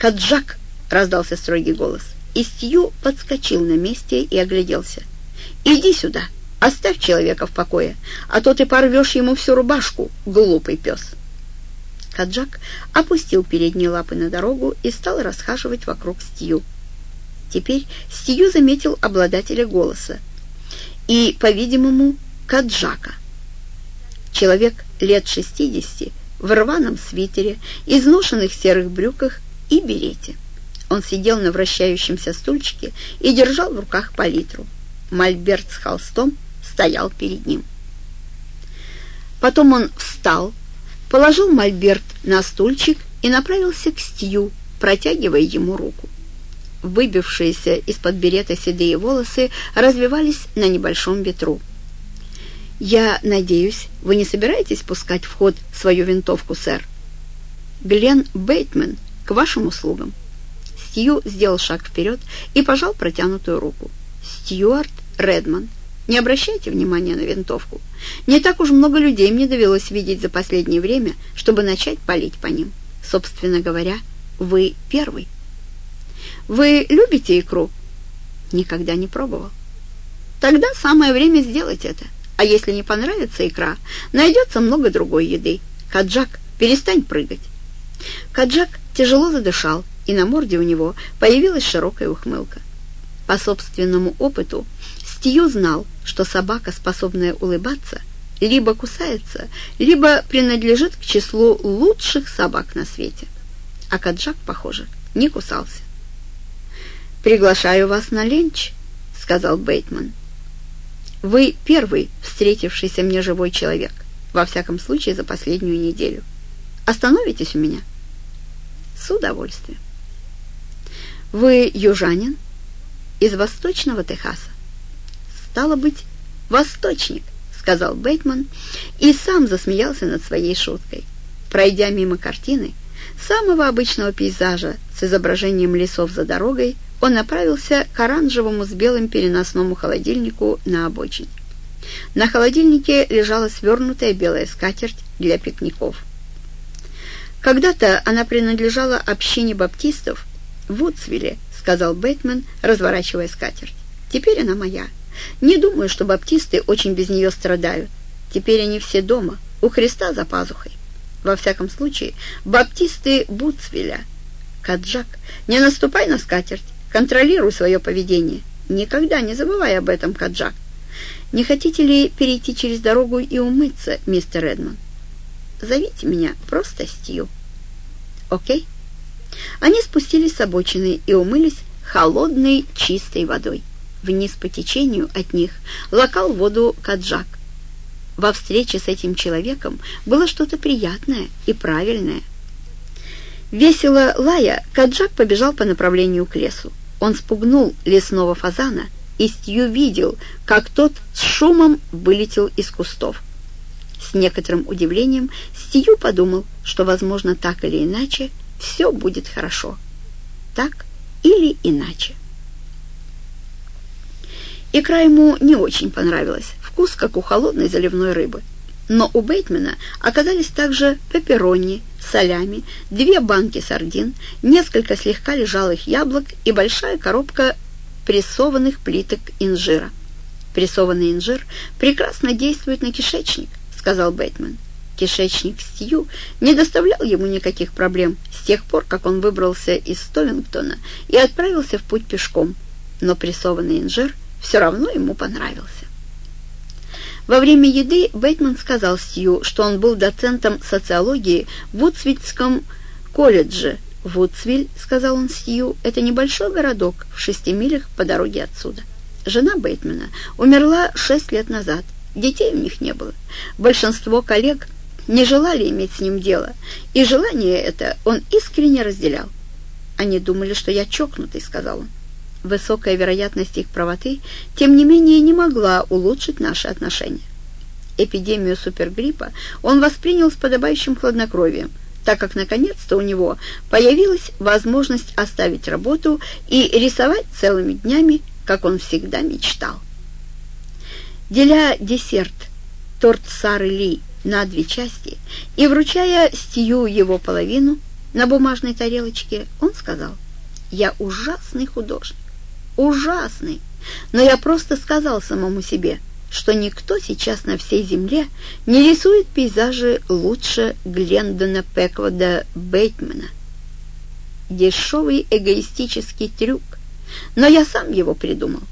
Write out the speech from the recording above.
«Каджак!» — раздался строгий голос. И Стью подскочил на месте и огляделся. «Иди сюда! Оставь человека в покое, а то ты порвешь ему всю рубашку, глупый пес!» Каджак опустил передние лапы на дорогу и стал расхаживать вокруг Стью. Теперь Стью заметил обладателя голоса и, по-видимому, Каджака. Человек лет шестидесяти в рваном свитере, изношенных серых брюках и берете. Он сидел на вращающемся стульчике и держал в руках палитру. Мольберт с холстом стоял перед ним. Потом он встал, положил мольберт на стульчик и направился к Стью, протягивая ему руку. Выбившиеся из-под берета седые волосы развивались на небольшом ветру. «Я надеюсь, вы не собираетесь пускать в ход свою винтовку, сэр?» «Глен Бейтман, к вашим услугам». Стью сделал шаг вперед и пожал протянутую руку. «Стюарт Редман, не обращайте внимания на винтовку. Не так уж много людей мне довелось видеть за последнее время, чтобы начать палить по ним. Собственно говоря, вы первый». «Вы любите икру?» «Никогда не пробовал». «Тогда самое время сделать это». А если не понравится икра, найдется много другой еды. Каджак, перестань прыгать. Каджак тяжело задышал, и на морде у него появилась широкая ухмылка. По собственному опыту Стью знал, что собака, способная улыбаться, либо кусается, либо принадлежит к числу лучших собак на свете. А Каджак, похоже, не кусался. «Приглашаю вас на ленч», — сказал Бейтман. Вы первый встретившийся мне живой человек, во всяком случае за последнюю неделю. Остановитесь у меня? С удовольствием. Вы южанин? Из восточного Техаса? Стало быть, восточник, сказал Бейтман и сам засмеялся над своей шуткой. Пройдя мимо картины, самого обычного пейзажа с изображением лесов за дорогой, он направился к оранжевому с белым переносному холодильнику на обочине. На холодильнике лежала свернутая белая скатерть для пикников. «Когда-то она принадлежала общине баптистов в Вудсвилле», — сказал Бэтмен, разворачивая скатерть. «Теперь она моя. Не думаю, что баптисты очень без нее страдают. Теперь они все дома, у Христа за пазухой. Во всяком случае, баптисты Вудсвилля. Каджак, не наступай на скатерть. Контролируй свое поведение. Никогда не забывай об этом, Каджак. Не хотите ли перейти через дорогу и умыться, мистер Эдмон? Зовите меня просто Стью. Окей? Они спустились с обочины и умылись холодной чистой водой. Вниз по течению от них локал воду Каджак. Во встрече с этим человеком было что-то приятное и правильное. Весело лая, Каджак побежал по направлению к лесу. Он спугнул лесного фазана, и Стью видел, как тот с шумом вылетел из кустов. С некоторым удивлением Стью подумал, что, возможно, так или иначе все будет хорошо. Так или иначе. Икра ему не очень понравилась, вкус как у холодной заливной рыбы. Но у Бейтмена оказались также пепперони, солями, две банки сардин, несколько слегка лежалых яблок и большая коробка прессованных плиток инжира. «Прессованный инжир прекрасно действует на кишечник», — сказал Бэтмен. Кишечник Стью не доставлял ему никаких проблем с тех пор, как он выбрался из Столингтона и отправился в путь пешком, но прессованный инжир все равно ему понравился. Во время еды Бэтмен сказал Стью, что он был доцентом социологии в Вудсвильском колледже. «Вудсвиль», — сказал он Стью, — «это небольшой городок в шести милях по дороге отсюда». Жена Бэтмена умерла шесть лет назад. Детей у них не было. Большинство коллег не желали иметь с ним дело, и желание это он искренне разделял. «Они думали, что я чокнутый», — сказал он. Высокая вероятность их правоты, тем не менее, не могла улучшить наши отношения. Эпидемию супергриппа он воспринял с подобающим хладнокровием, так как наконец-то у него появилась возможность оставить работу и рисовать целыми днями, как он всегда мечтал. Деля десерт, торт Сары Ли, на две части и вручая Стью его половину, на бумажной тарелочке, он сказал, «Я ужасный художник, ужасный, но я просто сказал самому себе, что никто сейчас на всей земле не рисует пейзажи лучше Глендона Пеквода Бейтмана. Дешевый эгоистический трюк, но я сам его придумал.